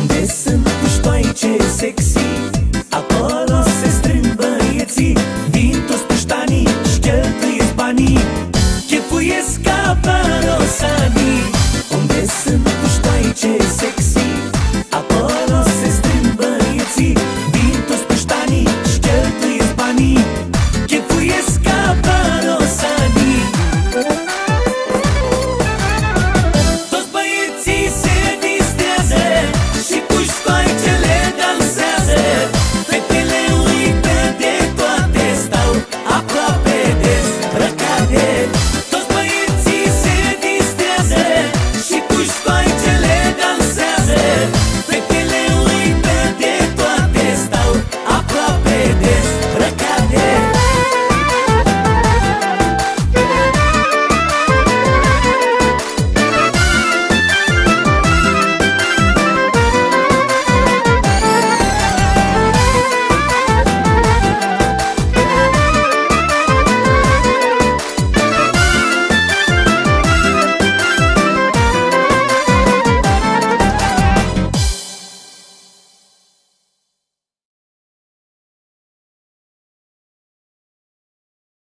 Unde sunt puștoaice sexy